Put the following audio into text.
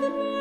the